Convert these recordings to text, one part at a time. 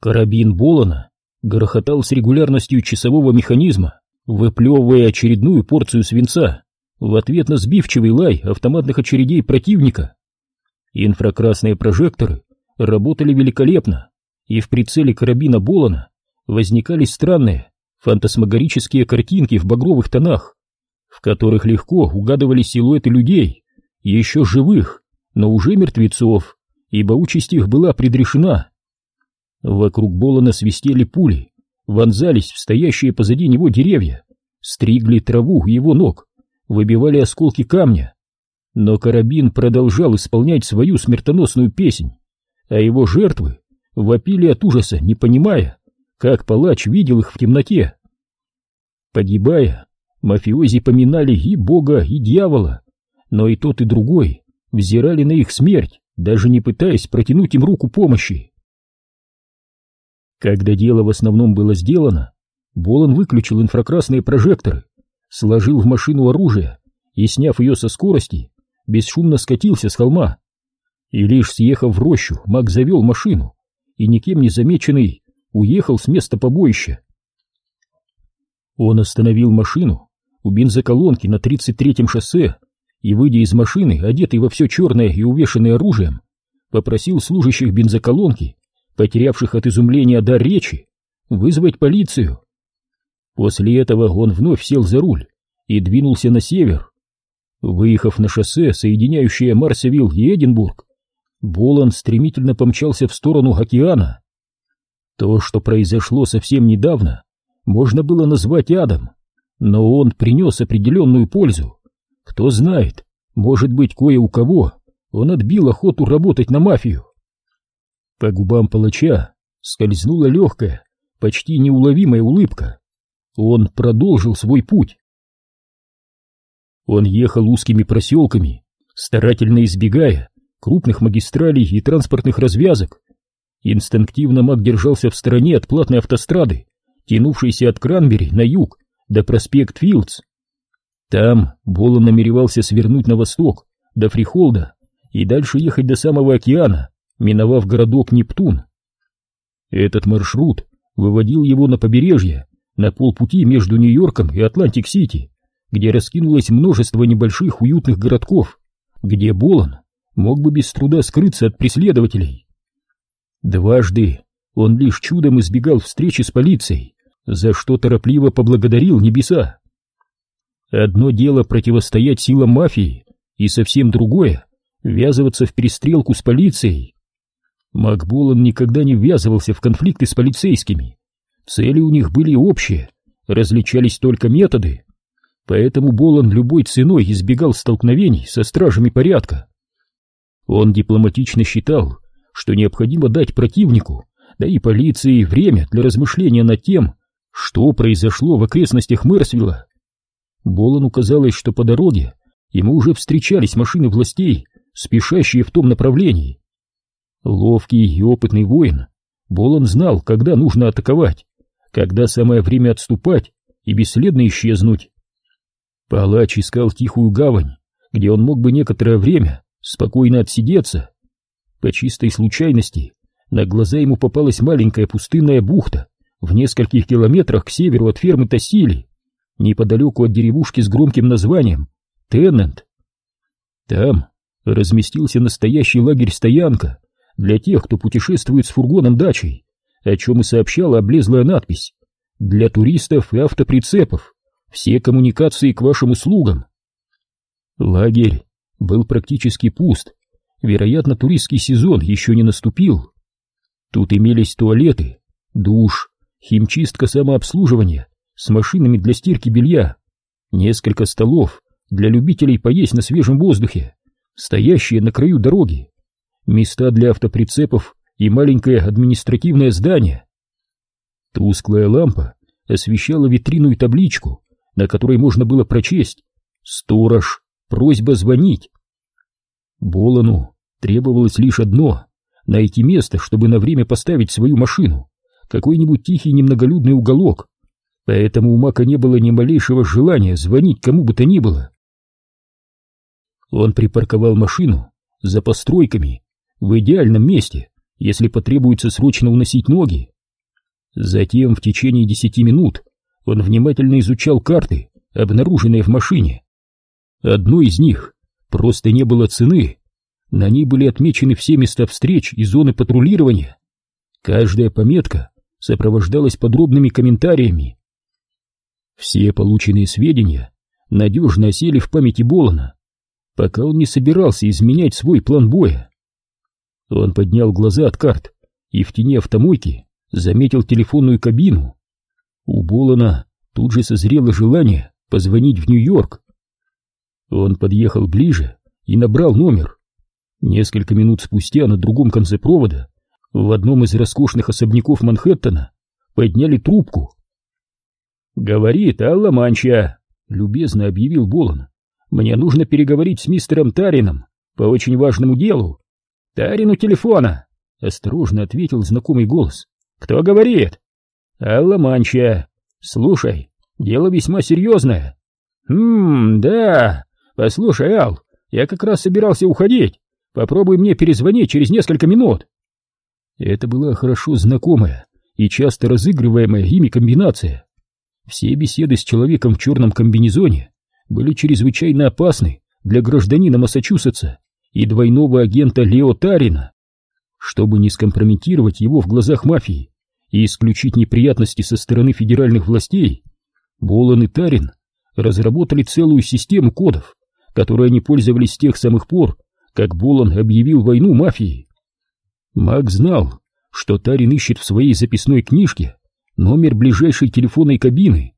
Карабин Болона грохотал с регулярностью часового механизма, выплевывая очередную порцию свинца в ответ на сбивчивый лай автоматных очередей противника. Инфракрасные прожекторы работали великолепно, и в прицеле карабина Болона возникали странные фантасмагорические картинки в багровых тонах, в которых легко угадывались силуэты людей, еще живых, но уже мертвецов, ибо участь их была предрешена. Вокруг Болона свистели пули, вонзались в стоящие позади него деревья, стригли траву его ног, выбивали осколки камня. Но карабин продолжал исполнять свою смертоносную песнь, а его жертвы вопили от ужаса, не понимая, как палач видел их в темноте. Погибая, мафиози поминали и бога, и дьявола, но и тот, и другой взирали на их смерть, даже не пытаясь протянуть им руку помощи. Когда дело в основном было сделано, Болон выключил инфракрасные прожекторы, сложил в машину оружие и, сняв ее со скорости, бесшумно скатился с холма. И лишь съехав в рощу, маг завел машину и, никем не замеченный, уехал с места побоища. Он остановил машину у бензоколонки на 33-м шоссе и, выйдя из машины, одетый во все черное и увешанный оружием, попросил служащих бензоколонки, потерявших от изумления дар речи, вызвать полицию. После этого он вновь сел за руль и двинулся на север. Выехав на шоссе, соединяющее Марсевилл и Эдинбург, Болан стремительно помчался в сторону океана. То, что произошло совсем недавно, можно было назвать адом, но он принес определенную пользу. Кто знает, может быть, кое у кого он отбил охоту работать на мафию. По губам палача скользнула легкая, почти неуловимая улыбка. Он продолжил свой путь. Он ехал узкими проселками, старательно избегая крупных магистралей и транспортных развязок. Инстинктивно маг держался в стороне от платной автострады, тянувшейся от Кранбери на юг до Проспект-Филдс. Там Болон намеревался свернуть на восток, до Фрихолда, и дальше ехать до самого океана, миновав городок Нептун. Этот маршрут выводил его на побережье, на полпути между Нью-Йорком и Атлантик-Сити, где раскинулось множество небольших уютных городков, где Болон мог бы без труда скрыться от преследователей. Дважды он лишь чудом избегал встречи с полицией, за что торопливо поблагодарил небеса. Одно дело противостоять силам мафии, и совсем другое — ввязываться в перестрелку с полицией. Макболан никогда не ввязывался в конфликты с полицейскими. Цели у них были общие, различались только методы. Поэтому Болан любой ценой избегал столкновений со стражами порядка. Он дипломатично считал, что необходимо дать противнику, да и полиции, время для размышления над тем, что произошло в окрестностях Мерсвилла. Болону казалось, что по дороге ему уже встречались машины властей, спешащие в том направлении. Ловкий и опытный воин, Болон знал, когда нужно атаковать, когда самое время отступать и бесследно исчезнуть. Палач искал тихую гавань, где он мог бы некоторое время спокойно отсидеться. По чистой случайности на глаза ему попалась маленькая пустынная бухта в нескольких километрах к северу от фермы Тассили, неподалеку от деревушки с громким названием Теннант. Там разместился настоящий лагерь-стоянка для тех, кто путешествует с фургоном-дачей, о чем и сообщала облезлая надпись «Для туристов и автоприцепов. Все коммуникации к вашим услугам». Лагерь был практически пуст. Вероятно, туристский сезон еще не наступил. Тут имелись туалеты, душ, химчистка самообслуживания с машинами для стирки белья, несколько столов для любителей поесть на свежем воздухе, стоящие на краю дороги, места для автоприцепов и маленькое административное здание. Тусклая лампа освещала витрину и табличку, на которой можно было прочесть «Сторож, просьба звонить». Болону требовалось лишь одно — найти место, чтобы на время поставить свою машину, какой-нибудь тихий немноголюдный уголок, поэтому у Мака не было ни малейшего желания звонить кому бы то ни было. Он припарковал машину за постройками в идеальном месте, если потребуется срочно уносить ноги. Затем в течение десяти минут он внимательно изучал карты, обнаруженные в машине. Одной из них просто не было цены, на ней были отмечены все места встреч и зоны патрулирования. Каждая пометка сопровождалась подробными комментариями. Все полученные сведения надежно осели в памяти Болона, пока он не собирался изменять свой план боя. Он поднял глаза от карт и в тени автомойки заметил телефонную кабину. У Болона тут же созрело желание позвонить в Нью-Йорк. Он подъехал ближе и набрал номер. Несколько минут спустя на другом конце провода, в одном из роскошных особняков Манхэттена, подняли трубку. «Говорит Алла Манча», — любезно объявил Болон. «Мне нужно переговорить с мистером Тарином по очень важному делу». «Тарину телефона», — осторожно ответил знакомый голос. «Кто говорит?» «Алла Манча. Слушай, дело весьма серьезное». «Хм, да. Послушай, Ал, я как раз собирался уходить. Попробуй мне перезвонить через несколько минут. Это была хорошо знакомая и часто разыгрываемая ими комбинация. Все беседы с человеком в черном комбинезоне были чрезвычайно опасны для гражданина Массачусетса и двойного агента Лео Тарина. Чтобы не скомпрометировать его в глазах мафии и исключить неприятности со стороны федеральных властей, Болон и Тарин разработали целую систему кодов, которой они пользовались с тех самых пор, как Болон объявил войну мафии. Мак знал, что Тарин ищет в своей записной книжке номер ближайшей телефонной кабины.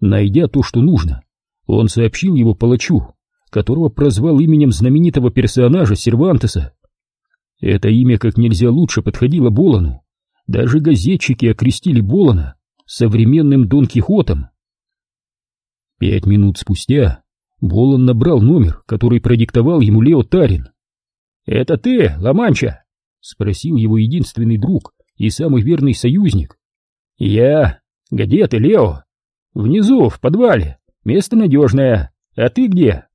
Найдя то, что нужно, он сообщил его палачу, которого прозвал именем знаменитого персонажа Сервантеса. Это имя как нельзя лучше подходило Болону. Даже газетчики окрестили Болона современным Дон Кихотом. Пять минут спустя Болон набрал номер, который продиктовал ему Лео Тарин. «Это ты, Ламанча?» — спросил его единственный друг и самый верный союзник. «Я. Где ты, Лео?» «Внизу, в подвале. Место надежное. А ты где?»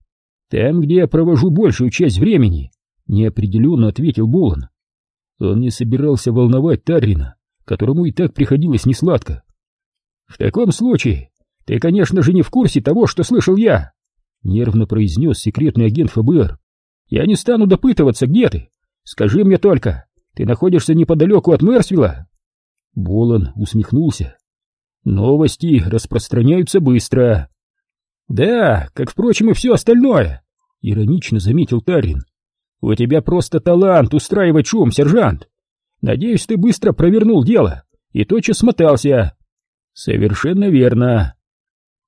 «Там, где я провожу большую часть времени», — неопределенно ответил Болон. Он не собирался волновать Таррина, которому и так приходилось несладко. «В таком случае, ты, конечно же, не в курсе того, что слышал я», Нервно произнес секретный агент ФБР. «Я не стану допытываться, где ты. Скажи мне только, ты находишься неподалеку от Мерсвилла?» Болон усмехнулся. «Новости распространяются быстро». «Да, как, впрочем, и все остальное», — иронично заметил Тарин. «У тебя просто талант устраивать шум, сержант. Надеюсь, ты быстро провернул дело и тотчас смотался». «Совершенно верно».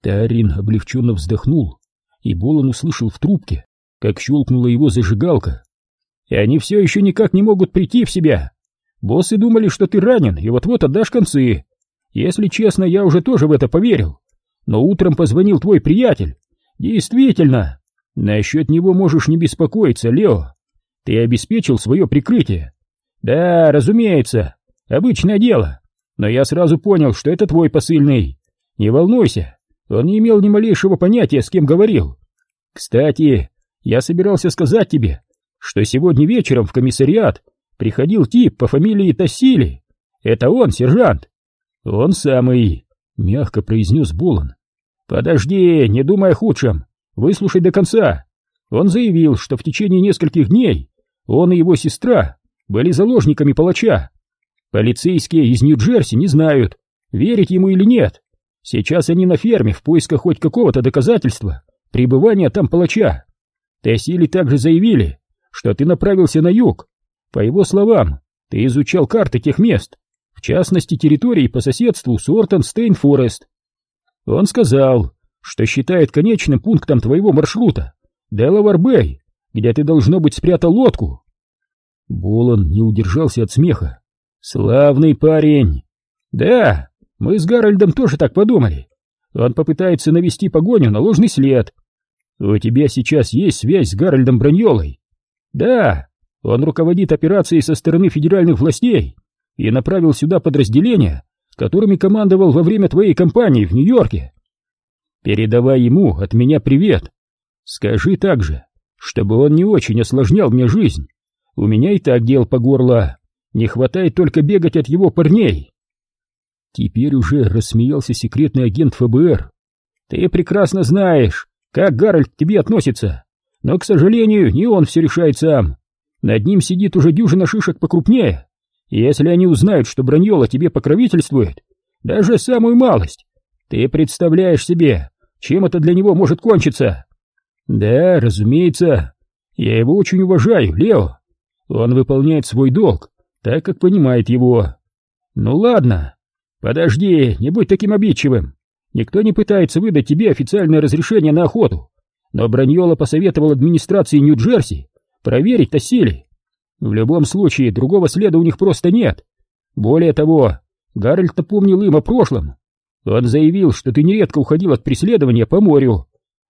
Тарин облегченно вздохнул и Болон услышал в трубке, как щелкнула его зажигалка. «И они все еще никак не могут прийти в себя. Боссы думали, что ты ранен, и вот-вот отдашь концы. Если честно, я уже тоже в это поверил. Но утром позвонил твой приятель. Действительно, насчет него можешь не беспокоиться, Лео. Ты обеспечил свое прикрытие. Да, разумеется, обычное дело. Но я сразу понял, что это твой посыльный. Не волнуйся, он не имел ни малейшего понятия, с кем говорил. Кстати, я собирался сказать тебе, что сегодня вечером в комиссариат приходил тип по фамилии Тассили. Это он, сержант. Он самый, мягко произнес Болон. Подожди, не думай о худшем. Выслушай до конца. Он заявил, что в течение нескольких дней он и его сестра были заложниками палача. Полицейские из Нью-Джерси не знают, верить ему или нет. Сейчас они на ферме в поисках хоть какого-то доказательства пребывания там палача. Тессили также заявили, что ты направился на юг. По его словам, ты изучал карты тех мест, в частности территории по соседству с Уортон-Стейт-Форест. Он сказал, что считает конечным пунктом твоего маршрута Делавар-Бэй, где ты, должно быть, спрятал лодку. Болон не удержался от смеха. Славный парень. Да, мы с Гарольдом тоже так подумали. Он попытается навести погоню на ложный след. У тебя сейчас есть связь с Гарольдом Браньолой? Да, он руководит операцией со стороны федеральных властей и направил сюда подразделения, которыми командовал во время твоей кампании в Нью-Йорке. Передавай ему от меня привет. Скажи также, чтобы он не очень осложнял мне жизнь. У меня и так дел по горло. Не хватает только бегать от его парней. Теперь уже рассмеялся секретный агент ФБР. Ты прекрасно знаешь, как Гарольд к тебе относится. Но, к сожалению, не он все решает сам. Над ним сидит уже дюжина шишек покрупнее. Если они узнают, что Браньола тебе покровительствует, даже самую малость, ты представляешь себе, чем это для него может кончиться? Да, разумеется. Я его очень уважаю, Лео. Он выполняет свой долг, так как понимает его. Ну ладно, подожди, не будь таким обидчивым. Никто не пытается выдать тебе официальное разрешение на охоту, но Браньола посоветовал администрации Нью-Джерси проверить Тассили. В любом случае, другого следа у них просто нет. Более того, Гарольд напомнил им о прошлом. Он заявил, что ты нередко уходил от преследования по морю.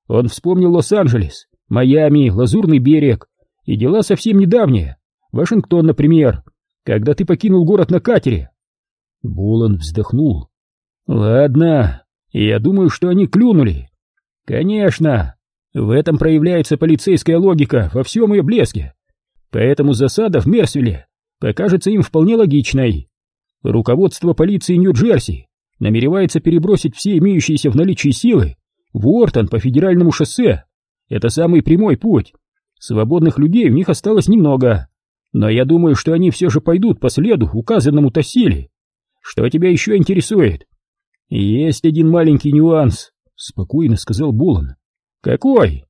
Он вспомнил Лос-Анджелес, Майами, Лазурный берег и дела совсем недавние. Вашингтон, например, когда ты покинул город на катере. Болон вздохнул. Ладно, я думаю, что они клюнули. Конечно, в этом проявляется полицейская логика во всем ее блеске. Поэтому засада в Мерсвилле покажется им вполне логичной. Руководство полиции Нью-Джерси намеревается перебросить все имеющиеся в наличии силы в Уортон по федеральному шоссе. Это самый прямой путь. Свободных людей у них осталось немного. Но я думаю, что они все же пойдут по следу, указанному Тассили. Что тебя еще интересует? Есть один маленький нюанс, спокойно сказал Булан. Какой?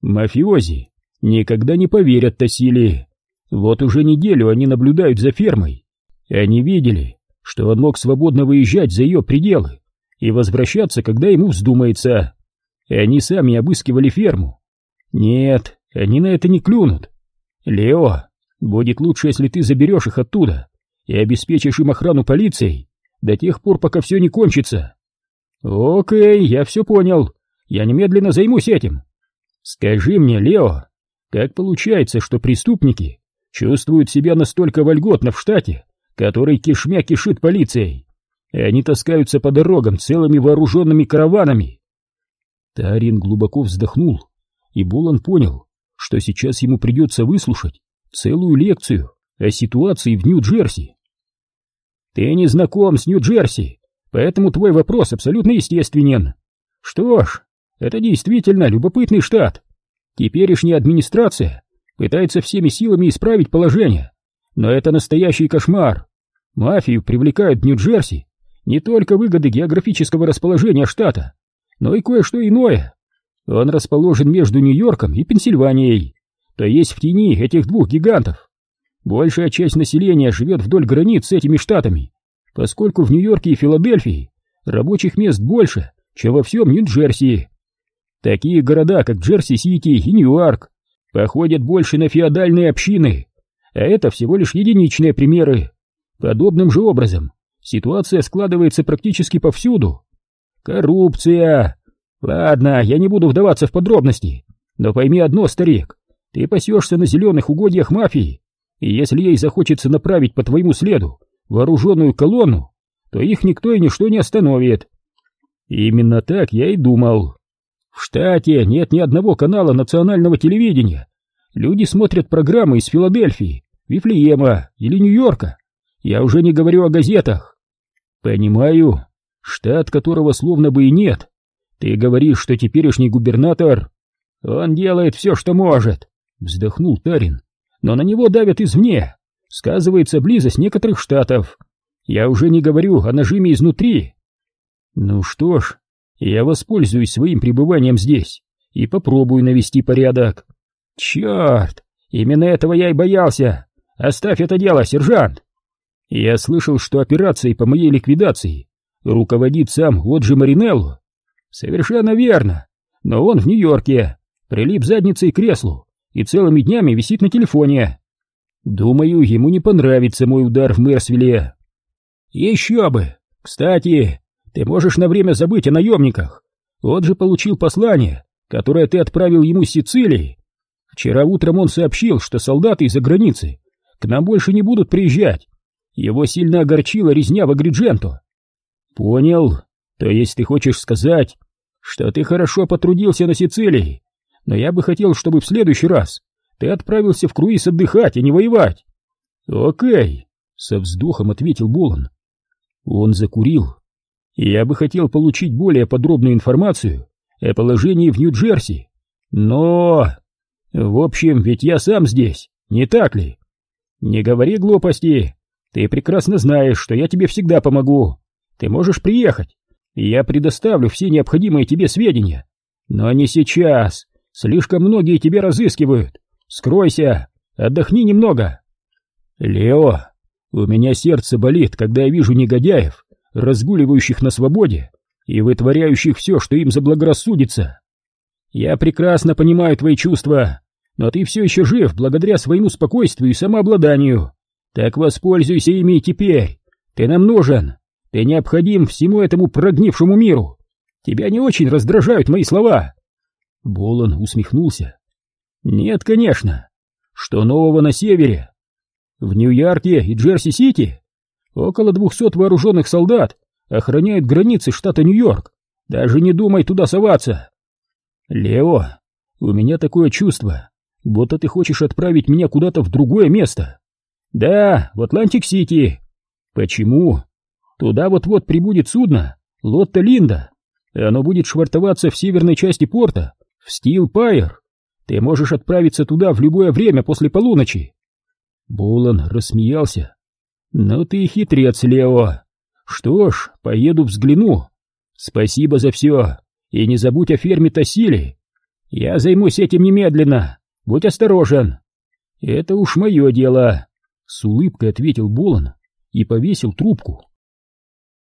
Мафиози никогда не поверят Тассили. Вот уже неделю они наблюдают за фермой. Они видели, что он мог свободно выезжать за ее пределы и возвращаться, когда ему вздумается. И они сами обыскивали ферму. Нет, они на это не клюнут. Лео, Будет лучше, если ты заберешь их оттуда и обеспечишь им охрану полицией до тех пор, пока все не кончится. Окей, я все понял. Я немедленно займусь этим. Скажи мне, Лео, как получается, что преступники чувствуют себя настолько вольготно в штате, который кишмя кишит полицией, и они таскаются по дорогам целыми вооруженными караванами? Тарин глубоко вздохнул, и Булан понял, что сейчас ему придется выслушать целую лекцию о ситуации в Нью-Джерси. Ты не знаком с Нью-Джерси, поэтому твой вопрос абсолютно естественен. Что ж, это действительно любопытный штат. Теперешняя администрация пытается всеми силами исправить положение, но это настоящий кошмар. Мафию привлекают в Нью-Джерси не только выгоды географического расположения штата, но и кое-что иное. Он расположен между Нью-Йорком и Пенсильванией, то есть в тени этих двух гигантов. Большая часть населения живет вдоль границ с этими штатами, поскольку в Нью-Йорке и Филадельфии рабочих мест больше, чем во всем Нью-Джерси. Такие города, как Джерси-Сити и Нью-Йорк, походят больше на феодальные общины, а это всего лишь единичные примеры. Подобным же образом ситуация складывается практически повсюду. Коррупция. Ладно, я не буду вдаваться в подробности, но пойми одно, старик, ты пасешься на зеленых угодьях мафии, и если ей захочется направить по твоему следу вооруженную колонну, то их никто и ничто не остановит. Именно так я и думал. В штате нет ни одного канала национального телевидения. Люди смотрят программы из Филадельфии, Вифлеема или Нью-Йорка. Я уже не говорю о газетах. Понимаю, штат которого словно бы и нет. Ты говоришь, что теперешний губернатор... Он делает все, что может. Вздохнул Тарин. Но на него давят извне. Сказывается близость некоторых штатов. Я уже не говорю о нажиме изнутри. Ну что ж, я воспользуюсь своим пребыванием здесь и попробую навести порядок. Черт, именно этого я и боялся. Оставь это дело, сержант. Я слышал, что операцией по моей ликвидации руководит сам Оджи Маринелло. Совершенно верно, но он в Нью-Йорке, прилип задницей к креслу и целыми днями висит на телефоне. Думаю, ему не понравится мой удар в Мерсвилле. Еще бы! Кстати, ты можешь на время забыть о наемниках. Он же получил послание, которое ты отправил ему с Сицилии. Вчера утром он сообщил, что солдаты из-за границы к нам больше не будут приезжать. Его сильно огорчила резня в Агридженто. Понял. То есть ты хочешь сказать, что ты хорошо потрудился на Сицилии но я бы хотел, чтобы в следующий раз ты отправился в круиз отдыхать, а не воевать. Окей, Со вздохом ответил Болон. Он закурил. Я бы хотел получить более подробную информацию о положении в Нью-Джерси. Но... В общем, ведь я сам здесь, не так ли? Не говори глупости. Ты прекрасно знаешь, что я тебе всегда помогу. Ты можешь приехать, и я предоставлю все необходимые тебе сведения. Но не сейчас. Слишком многие тебя разыскивают. Скройся, отдохни немного. Лео, у меня сердце болит, когда я вижу негодяев, разгуливающих на свободе и вытворяющих все, что им заблагорассудится. Я прекрасно понимаю твои чувства, но ты все еще жив благодаря своему спокойствию и самообладанию. Так воспользуйся ими теперь. Ты нам нужен. Ты необходим всему этому прогнившему миру. Тебя не очень раздражают мои слова. Болон усмехнулся. Нет, конечно. Что нового на севере? В Нью-Йорке и Джерси-Сити около двухсот вооруженных солдат охраняют границы штата Нью-Йорк. Даже не думай туда соваться. Лео, у меня такое чувство, будто ты хочешь отправить меня куда-то в другое место. Да, в Атлантик-Сити. Почему? Туда вот-вот прибудет судно, Лотта Линда. И оно будет швартоваться в северной части порта, в Стил Пайер. Ты можешь отправиться туда в любое время после полуночи. Болон рассмеялся. Ну ты хитрец, Лео. Что ж, поеду взгляну. Спасибо за все. И не забудь о ферме Тосили. Я займусь этим немедленно. Будь осторожен. Это уж мое дело. С улыбкой ответил Болон и повесил трубку.